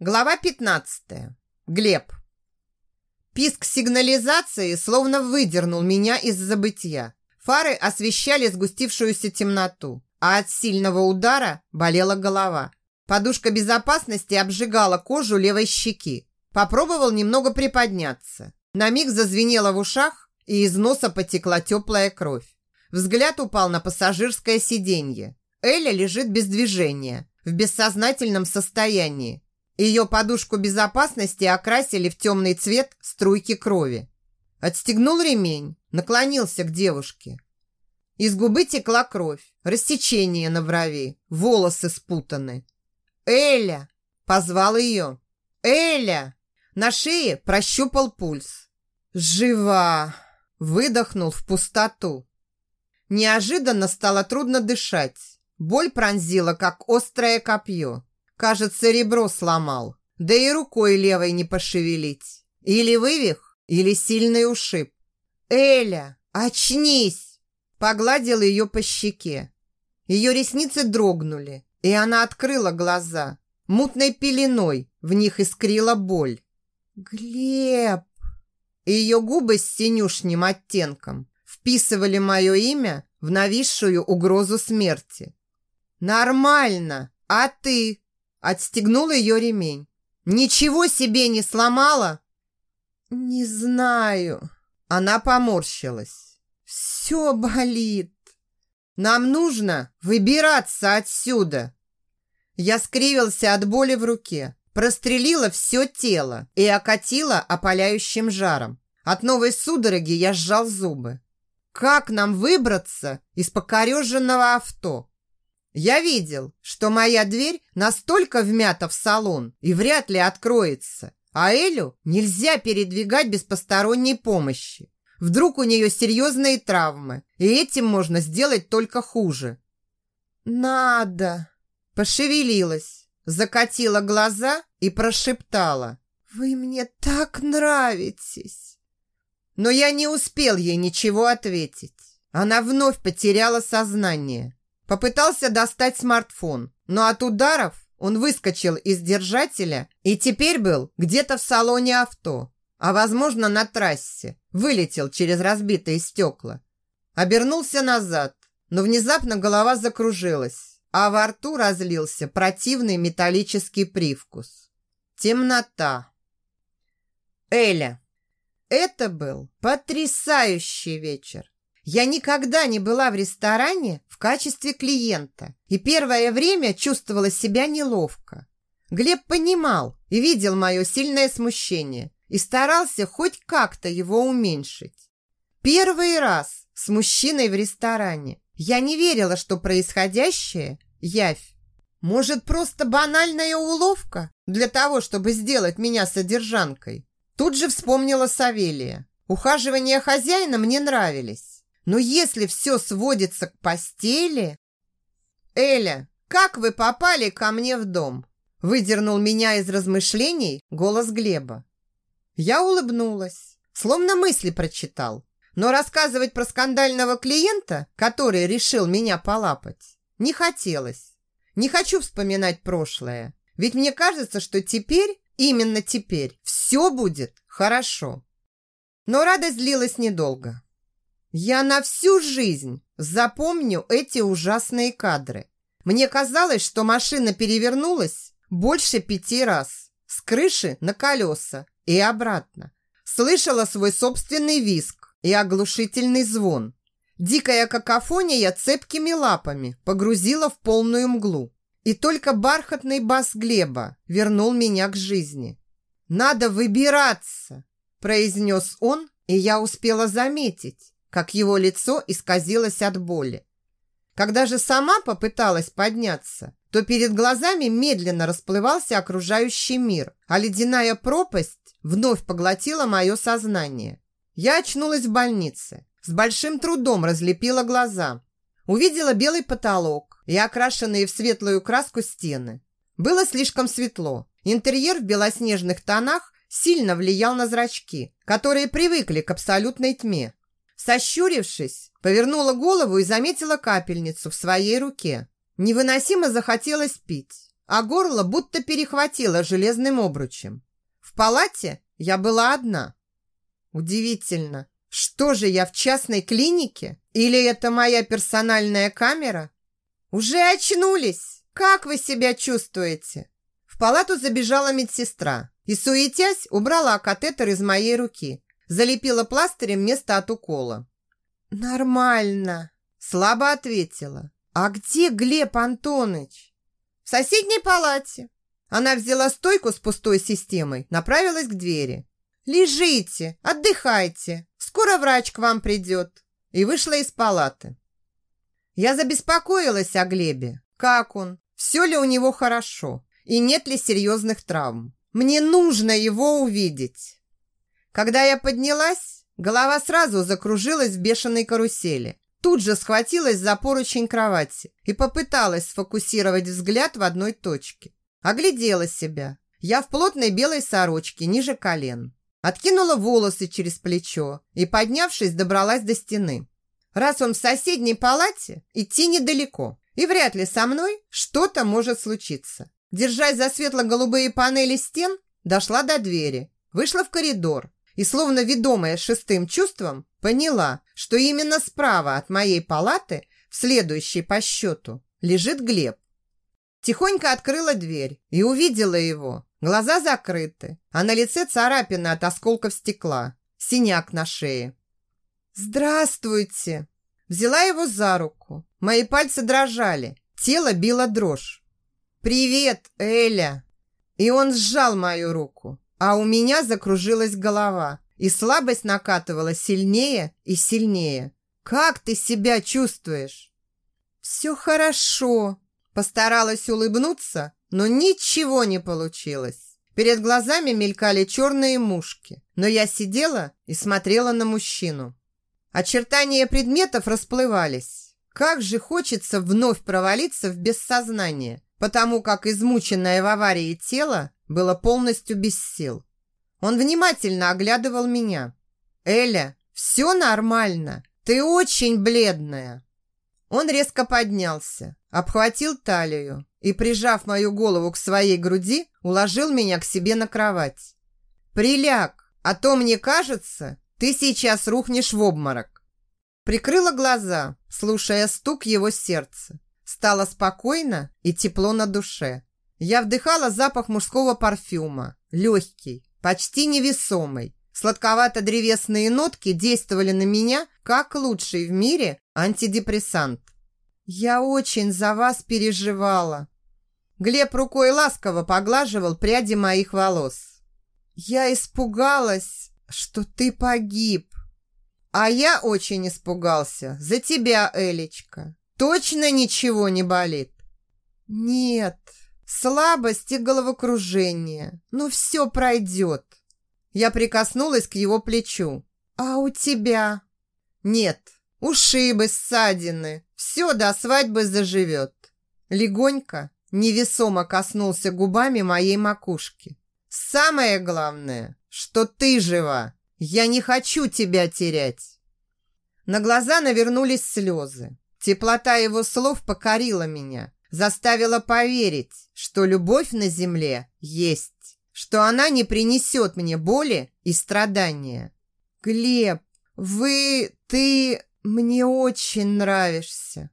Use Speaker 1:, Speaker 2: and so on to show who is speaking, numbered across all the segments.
Speaker 1: Глава 15. Глеб. Писк сигнализации словно выдернул меня из забытья. Фары освещали сгустившуюся темноту, а от сильного удара болела голова. Подушка безопасности обжигала кожу левой щеки. Попробовал немного приподняться. На миг зазвенело в ушах, и из носа потекла теплая кровь. Взгляд упал на пассажирское сиденье. Эля лежит без движения, в бессознательном состоянии, ее подушку безопасности окрасили в темный цвет струйки крови. Отстегнул ремень, наклонился к девушке. Из губы текла кровь, рассечение на брови, волосы спутаны. «Эля!» – позвал ее. «Эля!» На шее прощупал пульс. «Жива!» – выдохнул в пустоту. Неожиданно стало трудно дышать. Боль пронзила, как острое копье. Кажется, ребро сломал. Да и рукой левой не пошевелить. Или вывих, или сильный ушиб. «Эля, очнись!» Погладил ее по щеке. Ее ресницы дрогнули, и она открыла глаза. Мутной пеленой в них искрила боль. «Глеб!» Ее губы с синюшним оттенком вписывали мое имя в нависшую угрозу смерти. «Нормально! А ты?» Отстегнул ее ремень. «Ничего себе не сломала?» «Не знаю». Она поморщилась. «Все болит. Нам нужно выбираться отсюда». Я скривился от боли в руке, прострелила все тело и окатила опаляющим жаром. От новой судороги я сжал зубы. «Как нам выбраться из покореженного авто?» Я видел, что моя дверь настолько вмята в салон и вряд ли откроется, а Элю нельзя передвигать без посторонней помощи. Вдруг у нее серьезные травмы, и этим можно сделать только хуже. «Надо!» Пошевелилась, закатила глаза и прошептала. «Вы мне так нравитесь!» Но я не успел ей ничего ответить. Она вновь потеряла сознание. Попытался достать смартфон, но от ударов он выскочил из держателя и теперь был где-то в салоне авто, а возможно на трассе, вылетел через разбитые стекла. Обернулся назад, но внезапно голова закружилась, а во рту разлился противный металлический привкус. Темнота. Эля. Это был потрясающий вечер. Я никогда не была в ресторане в качестве клиента и первое время чувствовала себя неловко. Глеб понимал и видел мое сильное смущение и старался хоть как-то его уменьшить. Первый раз с мужчиной в ресторане я не верила, что происходящее – явь. Может, просто банальная уловка для того, чтобы сделать меня содержанкой? Тут же вспомнила Савелия. Ухаживания хозяина мне нравились. Но если все сводится к постели... «Эля, как вы попали ко мне в дом?» Выдернул меня из размышлений голос Глеба. Я улыбнулась, словно мысли прочитал. Но рассказывать про скандального клиента, который решил меня полапать, не хотелось. Не хочу вспоминать прошлое. Ведь мне кажется, что теперь, именно теперь, все будет хорошо. Но радость длилась недолго. Я на всю жизнь запомню эти ужасные кадры. Мне казалось, что машина перевернулась больше пяти раз. С крыши на колеса и обратно. Слышала свой собственный визг и оглушительный звон. Дикая какофония цепкими лапами погрузила в полную мглу. И только бархатный бас Глеба вернул меня к жизни. «Надо выбираться!» – произнес он, и я успела заметить, как его лицо исказилось от боли. Когда же сама попыталась подняться, то перед глазами медленно расплывался окружающий мир, а ледяная пропасть вновь поглотила мое сознание. Я очнулась в больнице, с большим трудом разлепила глаза. Увидела белый потолок и окрашенные в светлую краску стены. Было слишком светло. Интерьер в белоснежных тонах сильно влиял на зрачки, которые привыкли к абсолютной тьме. Сощурившись, повернула голову и заметила капельницу в своей руке. Невыносимо захотелось пить. а горло будто перехватило железным обручем. В палате я была одна. Удивительно, что же я в частной клинике? Или это моя персональная камера? Уже очнулись! Как вы себя чувствуете? В палату забежала медсестра и, суетясь, убрала катетер из моей руки, залепила пластырем место от укола. «Нормально», – слабо ответила. «А где Глеб Антонович?» «В соседней палате». Она взяла стойку с пустой системой, направилась к двери. «Лежите, отдыхайте, скоро врач к вам придет». И вышла из палаты. Я забеспокоилась о Глебе. Как он? Все ли у него хорошо? И нет ли серьезных травм? Мне нужно его увидеть. Когда я поднялась, голова сразу закружилась в бешеной карусели. Тут же схватилась за поручень кровати и попыталась сфокусировать взгляд в одной точке. Оглядела себя. Я в плотной белой сорочке, ниже колен. Откинула волосы через плечо и, поднявшись, добралась до стены. Раз он в соседней палате, идти недалеко, и вряд ли со мной что-то может случиться. Держась за светло-голубые панели стен, дошла до двери, вышла в коридор и, словно ведомая шестым чувством, поняла, что именно справа от моей палаты, в следующей по счету, лежит Глеб. Тихонько открыла дверь и увидела его, Глаза закрыты, а на лице царапина от осколков стекла, синяк на шее. «Здравствуйте!» Взяла его за руку. Мои пальцы дрожали, тело било дрожь. «Привет, Эля!» И он сжал мою руку, а у меня закружилась голова, и слабость накатывала сильнее и сильнее. «Как ты себя чувствуешь?» «Все хорошо», Постаралась улыбнуться, но ничего не получилось. Перед глазами мелькали черные мушки, но я сидела и смотрела на мужчину. Очертания предметов расплывались. Как же хочется вновь провалиться в бессознание, потому как измученное в аварии тело было полностью без сил. Он внимательно оглядывал меня. «Эля, все нормально. Ты очень бледная». Он резко поднялся, обхватил талию и, прижав мою голову к своей груди, уложил меня к себе на кровать. «Приляг, а то, мне кажется, ты сейчас рухнешь в обморок». Прикрыла глаза, слушая стук его сердца. Стало спокойно и тепло на душе. Я вдыхала запах мужского парфюма, легкий, почти невесомый. Сладковато-древесные нотки действовали на меня, как лучший в мире антидепрессант. «Я очень за вас переживала», Глеб рукой ласково поглаживал пряди моих волос. «Я испугалась, что ты погиб». «А я очень испугался. За тебя, Элечка. Точно ничего не болит?» «Нет, слабость и головокружение. Но все пройдет». Я прикоснулась к его плечу. «А у тебя?» «Нет, ушибы, ссадины. Все до свадьбы заживет». Легонько, невесомо коснулся губами моей макушки. «Самое главное, что ты жива! Я не хочу тебя терять!» На глаза навернулись слезы. Теплота его слов покорила меня, заставила поверить, что любовь на земле есть, что она не принесет мне боли и страдания. «Глеб, вы, ты мне очень нравишься!»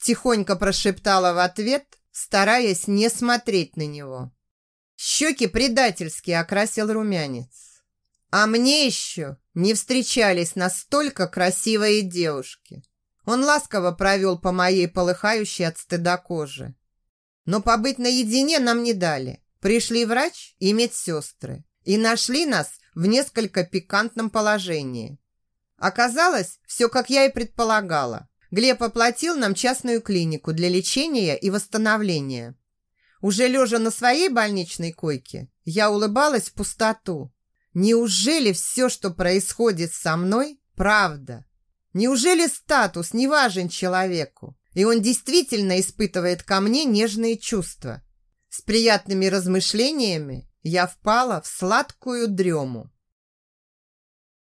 Speaker 1: Тихонько прошептала в ответ, стараясь не смотреть на него. Щеки предательски окрасил румянец. А мне еще не встречались настолько красивые девушки. Он ласково провел по моей полыхающей от стыда коже. Но побыть наедине нам не дали. Пришли врач и медсестры и нашли нас в несколько пикантном положении. Оказалось, все как я и предполагала. Глеб оплатил нам частную клинику для лечения и восстановления. Уже лежа на своей больничной койке, я улыбалась в пустоту. Неужели все, что происходит со мной, правда? Неужели статус не важен человеку, и он действительно испытывает ко мне нежные чувства? С приятными размышлениями я впала в сладкую дрему.